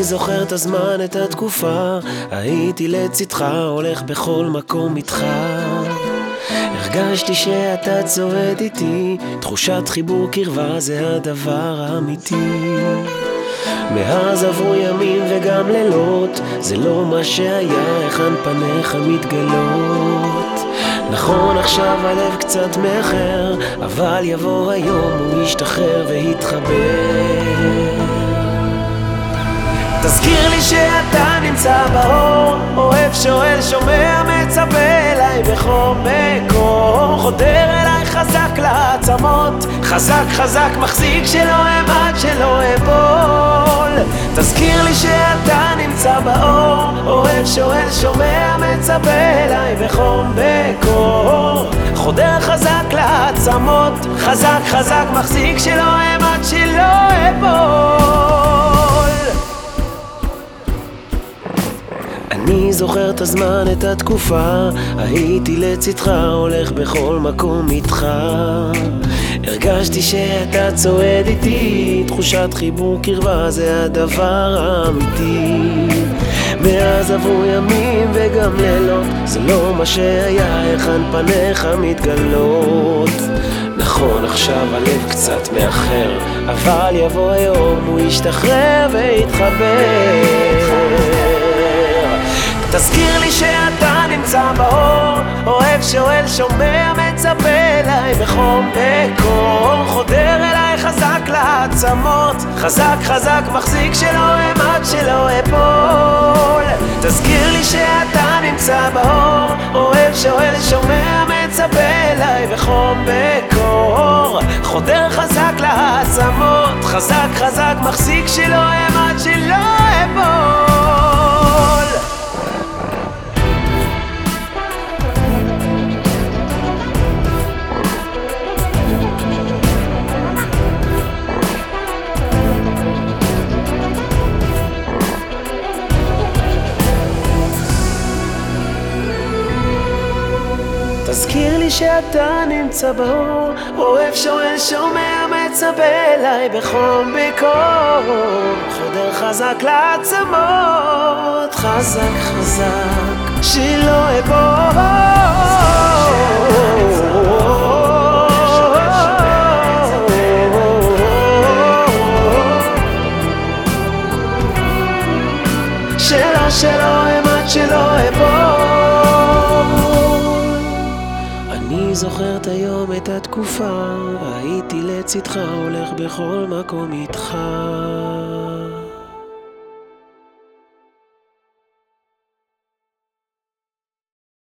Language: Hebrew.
זוכר את הזמן, את התקופה, הייתי לצדך, הולך בכל מקום איתך. הרגשתי שאתה צועד איתי, תחושת חיבור קרבה זה הדבר האמיתי. מאז עברו ימים וגם לילות, זה לא מה שהיה, היכן פניך מתגלות. נכון עכשיו הלב קצת מאחר, אבל יבוא היום הוא ישתחרר ויתחבר. שאתה נמצא באור, אוהב, שואל, שומע, מצפה אליי בכל מקום, חודר אליי חזק לעצמות, חזק חזק מחזיק שלא אמד שלא אפול. תזכיר לי שאתה נמצא באור, אוהב, שואל, שומע, מצפה אליי בחום בקור, חודר חזק לעצמות, חזק חזק מחזיק שלא אמד שלא אפול. זוכר את הזמן, את התקופה, הייתי לצדך, הולך בכל מקום איתך. הרגשתי שאתה צועד איתי, תחושת חיבור קרבה זה הדבר האמיתי. מאז עברו ימים וגם לילות, זה לא מה שהיה, היכן פניך מתגלות. נכון, עכשיו הלב קצת מאחר, אבל יבוא היום, הוא ישתחרר ויתחבר. תזכיר לי שאתה נמצא באור, אוהב, שואל, שומע, מצפה אליי בחום בקור, חודר אליי חזק לעצמות, חזק חזק מחזיק שלא אמד שלא אפול. תזכיר לי שאתה נמצא באור, אוהב, שואל, שומע, מצפה אליי בחום בקור, חודר חזק לעצמות, חזק חזק מחזיק שלא אמד תזכיר לי שאתה נמצא באור, אוהב, שואל, שומע, מצפה אליי בחום בקור. חודר חזק לעצמות, חזק חזק, שלא אבור. שלא, שלא אמד, שלא אבור. אני זוכר את היום, את התקופה, הייתי לצדך, הולך בכל מקום איתך.